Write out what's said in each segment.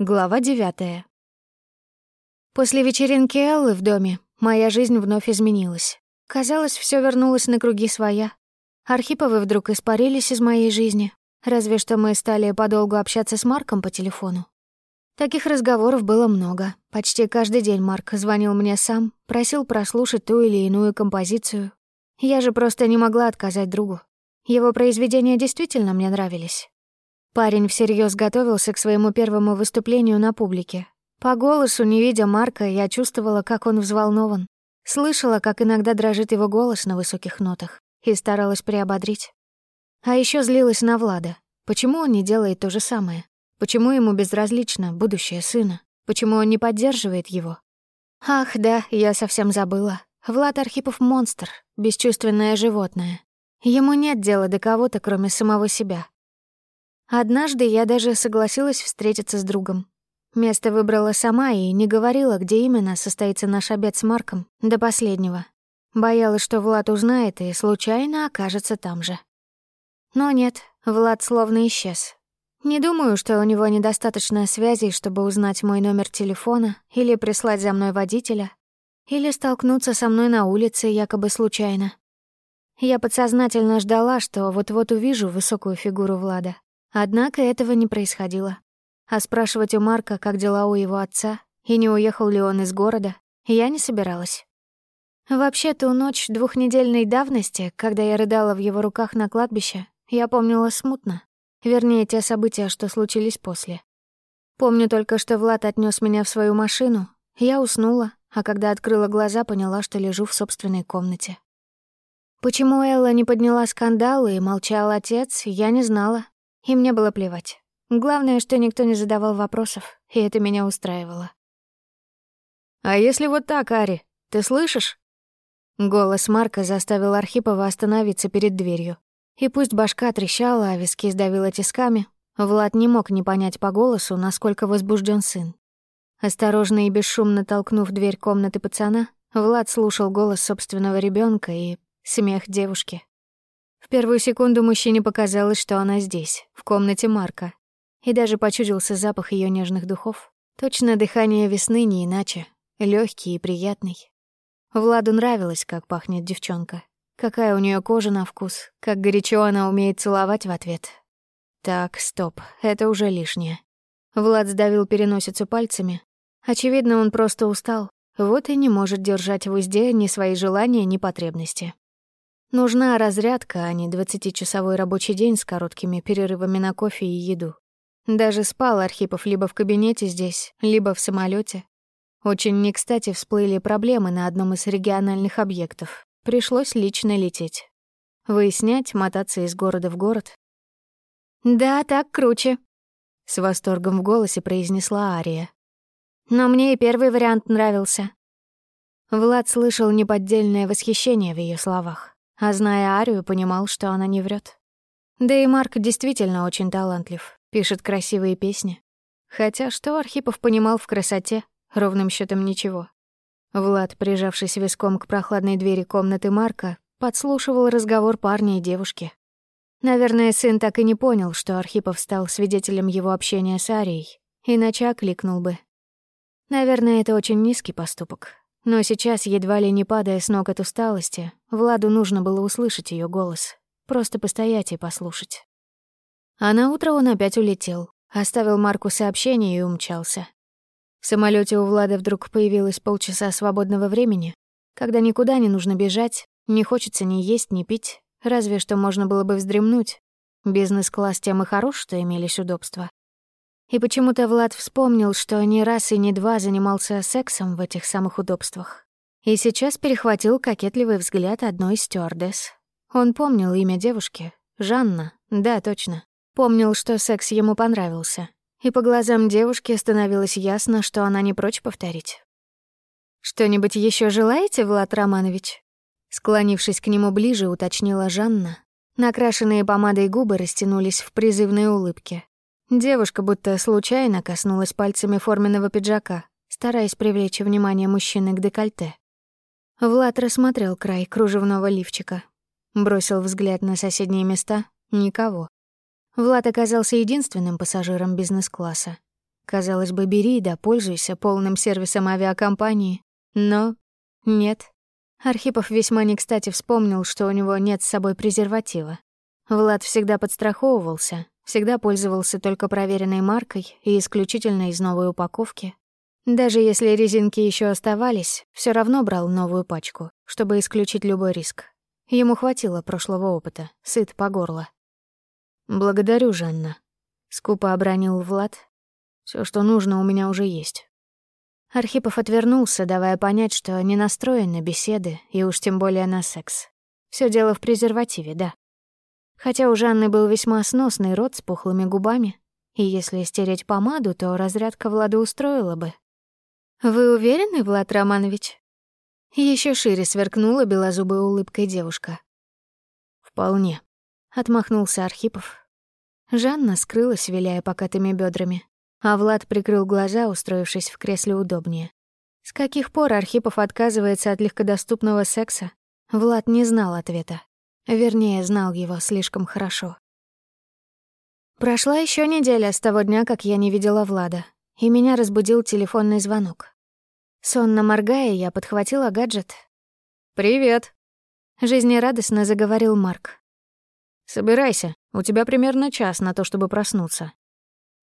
Глава девятая. После вечеринки Эллы в доме моя жизнь вновь изменилась. Казалось, все вернулось на круги своя. Архиповы вдруг испарились из моей жизни, разве что мы стали подолгу общаться с Марком по телефону. Таких разговоров было много. Почти каждый день Марк звонил мне сам, просил прослушать ту или иную композицию. Я же просто не могла отказать другу. Его произведения действительно мне нравились. Парень всерьез готовился к своему первому выступлению на публике. По голосу, не видя Марка, я чувствовала, как он взволнован. Слышала, как иногда дрожит его голос на высоких нотах, и старалась приободрить. А еще злилась на Влада. Почему он не делает то же самое? Почему ему безразлично будущее сына? Почему он не поддерживает его? Ах, да, я совсем забыла. Влад Архипов — монстр, бесчувственное животное. Ему нет дела до кого-то, кроме самого себя. Однажды я даже согласилась встретиться с другом. Место выбрала сама и не говорила, где именно состоится наш обед с Марком, до последнего. Боялась, что Влад узнает и случайно окажется там же. Но нет, Влад словно исчез. Не думаю, что у него недостаточно связей, чтобы узнать мой номер телефона или прислать за мной водителя, или столкнуться со мной на улице якобы случайно. Я подсознательно ждала, что вот-вот увижу высокую фигуру Влада. Однако этого не происходило. А спрашивать у Марка, как дела у его отца, и не уехал ли он из города, я не собиралась. Вообще, ту ночь двухнедельной давности, когда я рыдала в его руках на кладбище, я помнила смутно. Вернее, те события, что случились после. Помню только, что Влад отнес меня в свою машину, я уснула, а когда открыла глаза, поняла, что лежу в собственной комнате. Почему Элла не подняла скандал и молчал отец, я не знала, и мне было плевать. Главное, что никто не задавал вопросов, и это меня устраивало. «А если вот так, Ари, ты слышишь?» Голос Марка заставил Архипова остановиться перед дверью. И пусть башка трещала, а виски сдавила тисками, Влад не мог не понять по голосу, насколько возбужден сын. Осторожно и бесшумно толкнув дверь комнаты пацана, Влад слушал голос собственного ребенка и смех девушки. В первую секунду мужчине показалось, что она здесь, в комнате Марка, и даже почудился запах ее нежных духов. Точно дыхание весны не иначе, легкий и приятный. Владу нравилось, как пахнет девчонка, какая у нее кожа на вкус, как горячо она умеет целовать в ответ. Так, стоп, это уже лишнее. Влад сдавил переносицу пальцами. Очевидно, он просто устал, вот и не может держать в узде ни свои желания, ни потребности. Нужна разрядка, а не двадцатичасовой рабочий день с короткими перерывами на кофе и еду. Даже спал Архипов либо в кабинете здесь, либо в самолете. Очень не кстати всплыли проблемы на одном из региональных объектов. Пришлось лично лететь. Выяснять, мотаться из города в город. «Да, так круче», — с восторгом в голосе произнесла Ария. «Но мне и первый вариант нравился». Влад слышал неподдельное восхищение в ее словах а зная Арию, понимал, что она не врет. Да и Марк действительно очень талантлив, пишет красивые песни. Хотя что Архипов понимал в красоте, ровным счетом ничего. Влад, прижавшись виском к прохладной двери комнаты Марка, подслушивал разговор парня и девушки. Наверное, сын так и не понял, что Архипов стал свидетелем его общения с Арией, иначе окликнул бы. Наверное, это очень низкий поступок, но сейчас, едва ли не падая с ног от усталости, Владу нужно было услышать ее голос, просто постоять и послушать. А на утро он опять улетел, оставил Марку сообщение и умчался. В самолете у Влада вдруг появилось полчаса свободного времени, когда никуда не нужно бежать, не хочется ни есть, ни пить, разве что можно было бы вздремнуть. Бизнес-класс тем и хорош, что имелись удобства. И почему-то Влад вспомнил, что не раз и не два занимался сексом в этих самых удобствах. И сейчас перехватил кокетливый взгляд одной стюардесс. Он помнил имя девушки. Жанна. Да, точно. Помнил, что секс ему понравился. И по глазам девушки становилось ясно, что она не прочь повторить. «Что-нибудь еще желаете, Влад Романович?» Склонившись к нему ближе, уточнила Жанна. Накрашенные помадой губы растянулись в призывной улыбке. Девушка будто случайно коснулась пальцами форменного пиджака, стараясь привлечь внимание мужчины к декольте. Влад рассмотрел край кружевного лифчика. Бросил взгляд на соседние места — никого. Влад оказался единственным пассажиром бизнес-класса. Казалось бы, бери да пользуйся полным сервисом авиакомпании. Но нет. Архипов весьма не кстати вспомнил, что у него нет с собой презерватива. Влад всегда подстраховывался, всегда пользовался только проверенной маркой и исключительно из новой упаковки. Даже если резинки еще оставались, все равно брал новую пачку, чтобы исключить любой риск. Ему хватило прошлого опыта, сыт по горло. «Благодарю, Жанна», — скупо обронил Влад. Все, что нужно, у меня уже есть». Архипов отвернулся, давая понять, что не настроен на беседы и уж тем более на секс. Все дело в презервативе, да. Хотя у Жанны был весьма сносный рот с пухлыми губами, и если стереть помаду, то разрядка Влада устроила бы. «Вы уверены, Влад Романович?» Еще шире сверкнула белозубой улыбкой девушка. «Вполне», — отмахнулся Архипов. Жанна скрылась, виляя покатыми бедрами, а Влад прикрыл глаза, устроившись в кресле удобнее. С каких пор Архипов отказывается от легкодоступного секса? Влад не знал ответа. Вернее, знал его слишком хорошо. Прошла еще неделя с того дня, как я не видела Влада, и меня разбудил телефонный звонок. Сонно моргая, я подхватила гаджет. «Привет», — жизнерадостно заговорил Марк. «Собирайся, у тебя примерно час на то, чтобы проснуться».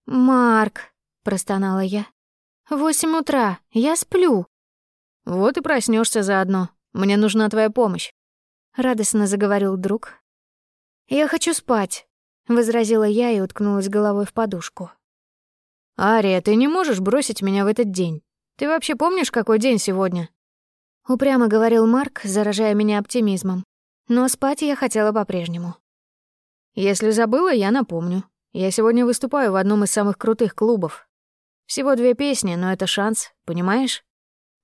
«Марк», — простонала я, — «восемь утра, я сплю». «Вот и проснешься заодно. Мне нужна твоя помощь. — радостно заговорил друг. «Я хочу спать», — возразила я и уткнулась головой в подушку. «Ария, ты не можешь бросить меня в этот день. Ты вообще помнишь, какой день сегодня?» Упрямо говорил Марк, заражая меня оптимизмом. Но спать я хотела по-прежнему. «Если забыла, я напомню. Я сегодня выступаю в одном из самых крутых клубов. Всего две песни, но это шанс, понимаешь?»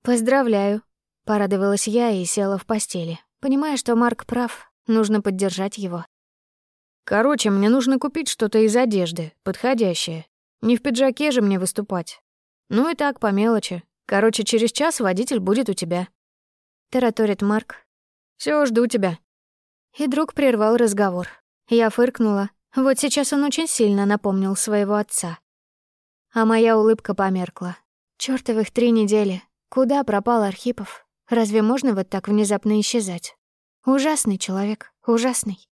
«Поздравляю», — порадовалась я и села в постели. Понимая, что Марк прав, нужно поддержать его. Короче, мне нужно купить что-то из одежды, подходящее. Не в пиджаке же мне выступать. Ну и так, по мелочи. Короче, через час водитель будет у тебя. Тараторит Марк. Все, жду тебя. И друг прервал разговор. Я фыркнула. Вот сейчас он очень сильно напомнил своего отца. А моя улыбка померкла. Чёртовых три недели. Куда пропал Архипов? Разве можно вот так внезапно исчезать? Ужасный человек, ужасный.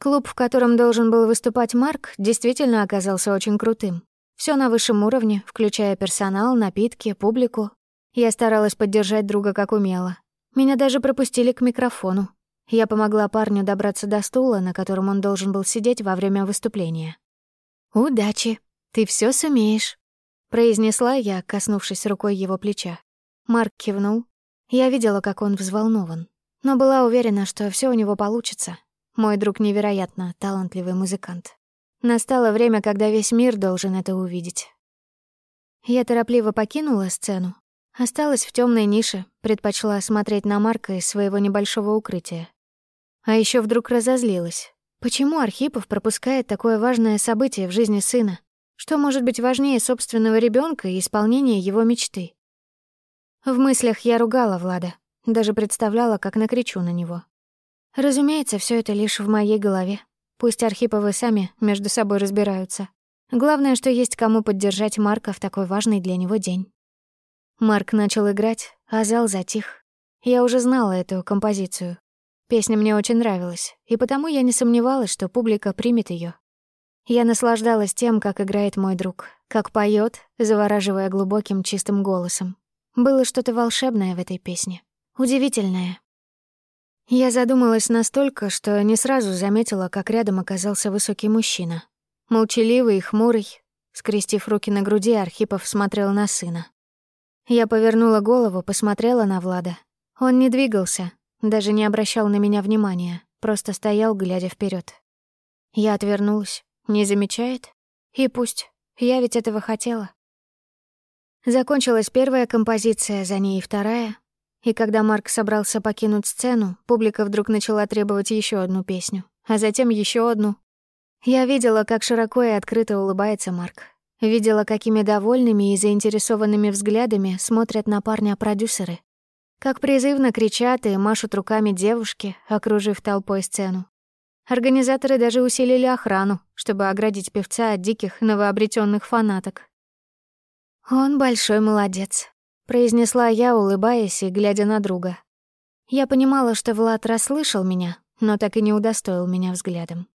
Клуб, в котором должен был выступать Марк, действительно оказался очень крутым. Все на высшем уровне, включая персонал, напитки, публику. Я старалась поддержать друга как умела. Меня даже пропустили к микрофону. Я помогла парню добраться до стула, на котором он должен был сидеть во время выступления. «Удачи, ты все сумеешь», — произнесла я, коснувшись рукой его плеча. Марк кивнул, я видела, как он взволнован, но была уверена, что все у него получится. Мой друг невероятно талантливый музыкант. Настало время, когда весь мир должен это увидеть. Я торопливо покинула сцену, осталась в темной нише, предпочла смотреть на Марка из своего небольшого укрытия. А еще вдруг разозлилась. Почему Архипов пропускает такое важное событие в жизни сына? Что может быть важнее собственного ребенка и исполнения его мечты? В мыслях я ругала Влада, даже представляла, как накричу на него. Разумеется, все это лишь в моей голове. Пусть Архиповы сами между собой разбираются. Главное, что есть кому поддержать Марка в такой важный для него день. Марк начал играть, а зал затих. Я уже знала эту композицию. Песня мне очень нравилась, и потому я не сомневалась, что публика примет ее. Я наслаждалась тем, как играет мой друг, как поет, завораживая глубоким чистым голосом. Было что-то волшебное в этой песне. Удивительное. Я задумалась настолько, что не сразу заметила, как рядом оказался высокий мужчина. Молчаливый и хмурый. Скрестив руки на груди, Архипов смотрел на сына. Я повернула голову, посмотрела на Влада. Он не двигался, даже не обращал на меня внимания, просто стоял, глядя вперед. Я отвернулась. Не замечает? И пусть. Я ведь этого хотела. Закончилась первая композиция, за ней вторая. И когда Марк собрался покинуть сцену, публика вдруг начала требовать еще одну песню, а затем еще одну. Я видела, как широко и открыто улыбается Марк. Видела, какими довольными и заинтересованными взглядами смотрят на парня продюсеры. Как призывно кричат и машут руками девушки, окружив толпой сцену. Организаторы даже усилили охрану, чтобы оградить певца от диких новообретенных фанаток. «Он большой молодец», — произнесла я, улыбаясь и глядя на друга. Я понимала, что Влад расслышал меня, но так и не удостоил меня взглядом.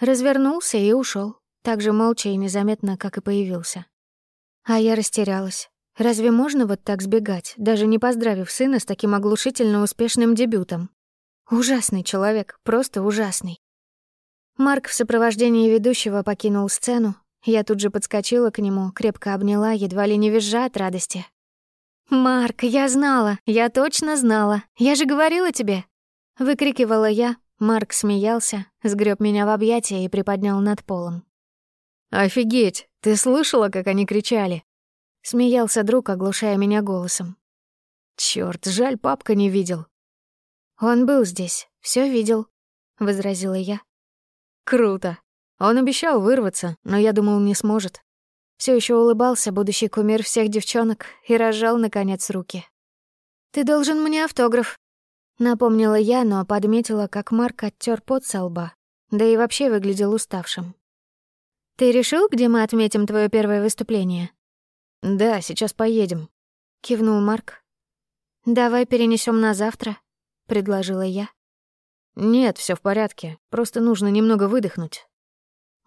Развернулся и ушел, так же молча и незаметно, как и появился. А я растерялась. Разве можно вот так сбегать, даже не поздравив сына с таким оглушительно успешным дебютом? Ужасный человек, просто ужасный. Марк в сопровождении ведущего покинул сцену. Я тут же подскочила к нему, крепко обняла, едва ли не визжа от радости. «Марк, я знала, я точно знала, я же говорила тебе!» Выкрикивала я, Марк смеялся, сгреб меня в объятия и приподнял над полом. «Офигеть, ты слышала, как они кричали?» Смеялся друг, оглушая меня голосом. Чёрт, жаль, папка не видел. Он был здесь, всё видел, возразила я. Круто. Он обещал вырваться, но я думал, не сможет. Все еще улыбался будущий кумир всех девчонок и разжал, наконец, руки. «Ты должен мне автограф», — напомнила я, но подметила, как Марк оттер пот со лба, да и вообще выглядел уставшим. «Ты решил, где мы отметим твое первое выступление?» «Да, сейчас поедем», — кивнул Марк. «Давай перенесем на завтра», — предложила я. «Нет, все в порядке. Просто нужно немного выдохнуть».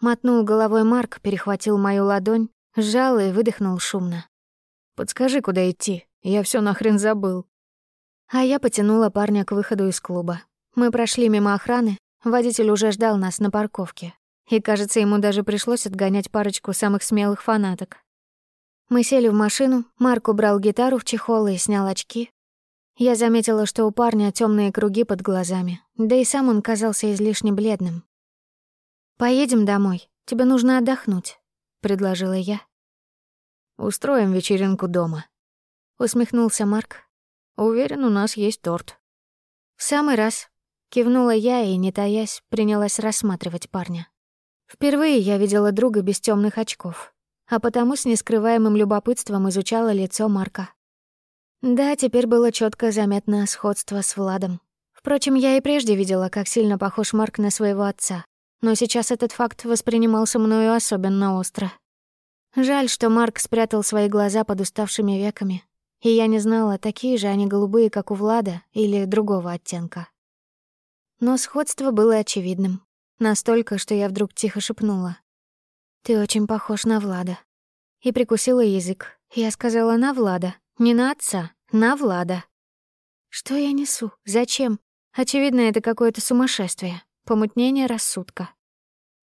Мотнул головой Марк, перехватил мою ладонь, сжал и выдохнул шумно. «Подскажи, куда идти. Я все нахрен забыл». А я потянула парня к выходу из клуба. Мы прошли мимо охраны, водитель уже ждал нас на парковке. И, кажется, ему даже пришлось отгонять парочку самых смелых фанаток. Мы сели в машину, Марк убрал гитару в чехол и снял очки, я заметила, что у парня темные круги под глазами, да и сам он казался излишне бледным. «Поедем домой, тебе нужно отдохнуть», — предложила я. «Устроим вечеринку дома», — усмехнулся Марк. «Уверен, у нас есть торт». «В самый раз», — кивнула я и, не таясь, принялась рассматривать парня. Впервые я видела друга без темных очков, а потому с нескрываемым любопытством изучала лицо Марка. Да, теперь было четко заметно сходство с Владом. Впрочем, я и прежде видела, как сильно похож Марк на своего отца. Но сейчас этот факт воспринимался мною особенно остро. Жаль, что Марк спрятал свои глаза под уставшими веками, и я не знала, такие же они голубые, как у Влада, или другого оттенка. Но сходство было очевидным. Настолько, что я вдруг тихо шепнула. «Ты очень похож на Влада». И прикусила язык. Я сказала «на Влада», не на отца. На Влада. Что я несу? Зачем? Очевидно, это какое-то сумасшествие, помутнение рассудка.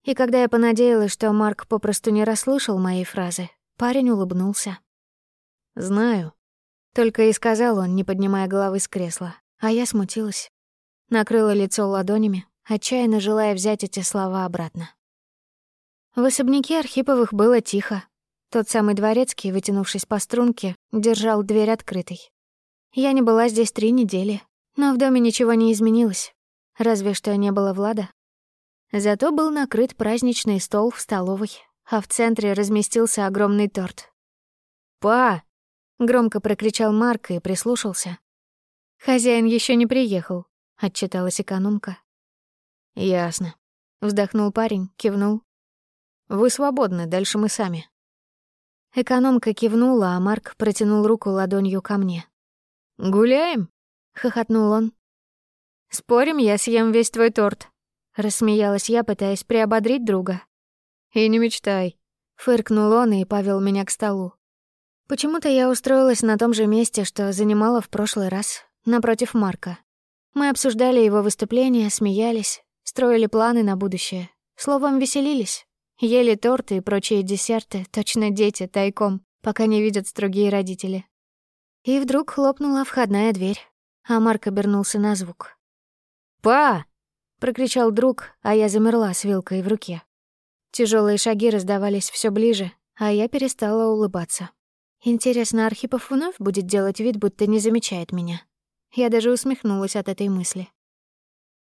И когда я понадеялась, что Марк попросту не расслышал моей фразы, парень улыбнулся. «Знаю», — только и сказал он, не поднимая головы с кресла, а я смутилась. Накрыла лицо ладонями, отчаянно желая взять эти слова обратно. В особняке Архиповых было тихо. Тот самый дворецкий, вытянувшись по струнке, держал дверь открытой. Я не была здесь три недели, но в доме ничего не изменилось. Разве что не было Влада. Зато был накрыт праздничный стол в столовой, а в центре разместился огромный торт. «Па!» — громко прокричал Марк и прислушался. «Хозяин еще не приехал», — отчиталась экономка. «Ясно», — вздохнул парень, кивнул. «Вы свободны, дальше мы сами». Экономка кивнула, а Марк протянул руку ладонью ко мне. «Гуляем?» — хохотнул он. «Спорим, я съем весь твой торт?» — рассмеялась я, пытаясь приободрить друга. «И не мечтай», — фыркнул он и повел меня к столу. Почему-то я устроилась на том же месте, что занимала в прошлый раз, напротив Марка. Мы обсуждали его выступления, смеялись, строили планы на будущее. Словом, веселились. Ели торты и прочие десерты, точно дети, тайком, пока не видят строгие родители. И вдруг хлопнула входная дверь, а Марк обернулся на звук. «Па!» — прокричал друг, а я замерла с вилкой в руке. Тяжелые шаги раздавались все ближе, а я перестала улыбаться. Интересно, Архипов вновь будет делать вид, будто не замечает меня. Я даже усмехнулась от этой мысли.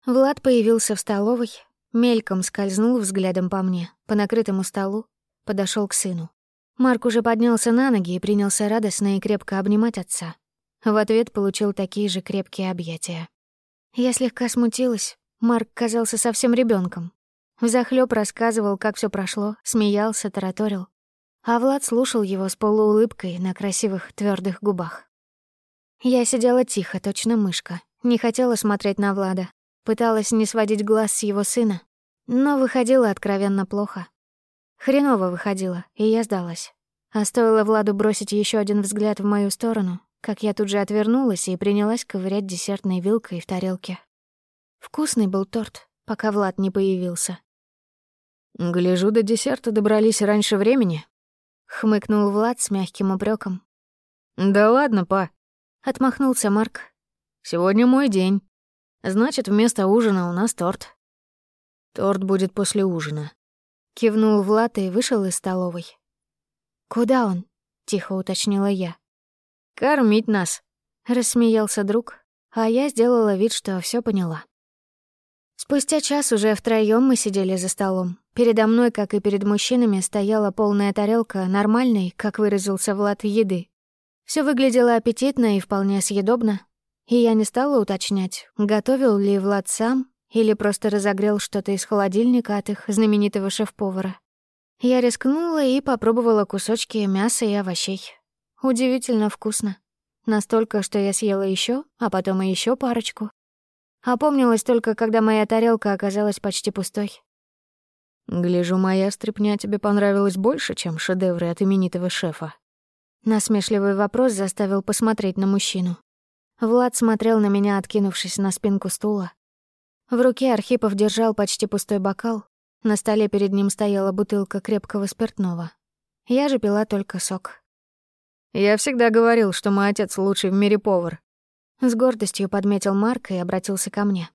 Влад появился в столовой, мельком скользнул взглядом по мне, по накрытому столу, подошел к сыну. Марк уже поднялся на ноги и принялся радостно и крепко обнимать отца. В ответ получил такие же крепкие объятия. Я слегка смутилась. Марк казался совсем ребенком. Взахлёб рассказывал, как все прошло, смеялся, тараторил. а Влад слушал его с полуулыбкой на красивых твердых губах. Я сидела тихо, точно мышка, не хотела смотреть на Влада, пыталась не сводить глаз с его сына, но выходило откровенно плохо. Хреново выходило, и я сдалась. А стоило Владу бросить еще один взгляд в мою сторону, как я тут же отвернулась и принялась ковырять десертной вилкой в тарелке. Вкусный был торт, пока Влад не появился. «Гляжу, до десерта добрались раньше времени», — хмыкнул Влад с мягким упреком. «Да ладно, па», — отмахнулся Марк. «Сегодня мой день. Значит, вместо ужина у нас торт». «Торт будет после ужина», — кивнул Влад и вышел из столовой. «Куда он?» — тихо уточнила я. «Кормить нас», — рассмеялся друг, а я сделала вид, что все поняла. Спустя час уже втроём мы сидели за столом. Передо мной, как и перед мужчинами, стояла полная тарелка нормальной, как выразился Влад, еды. Все выглядело аппетитно и вполне съедобно. И я не стала уточнять, готовил ли Влад сам или просто разогрел что-то из холодильника от их знаменитого шеф-повара. Я рискнула и попробовала кусочки мяса и овощей. Удивительно вкусно. Настолько, что я съела еще, а потом и еще парочку. Опомнилась только, когда моя тарелка оказалась почти пустой. «Гляжу, моя стряпня тебе понравилась больше, чем шедевры от именитого шефа». Насмешливый вопрос заставил посмотреть на мужчину. Влад смотрел на меня, откинувшись на спинку стула. В руке Архипов держал почти пустой бокал, на столе перед ним стояла бутылка крепкого спиртного. Я же пила только сок. «Я всегда говорил, что мой отец лучший в мире повар». С гордостью подметил Марк и обратился ко мне.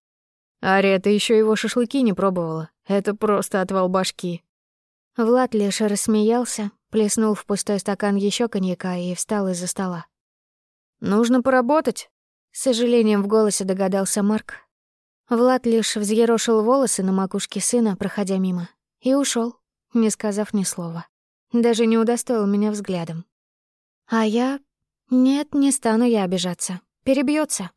«Ария, ты еще его шашлыки не пробовала. Это просто отвал башки». Влад лишь рассмеялся, плеснул в пустой стакан еще коньяка и встал из-за стола. «Нужно поработать», — с сожалением в голосе догадался Марк, Влад лишь взъерошил волосы на макушке сына, проходя мимо, и ушел, не сказав ни слова. Даже не удостоил меня взглядом. А я... Нет, не стану я обижаться. Перебьется.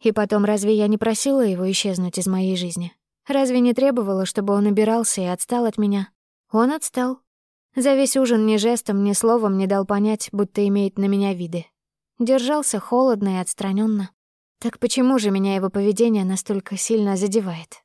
И потом, разве я не просила его исчезнуть из моей жизни? Разве не требовала, чтобы он убирался и отстал от меня? Он отстал. За весь ужин ни жестом, ни словом не дал понять, будто имеет на меня виды. Держался холодно и отстраненно. Так почему же меня его поведение настолько сильно задевает?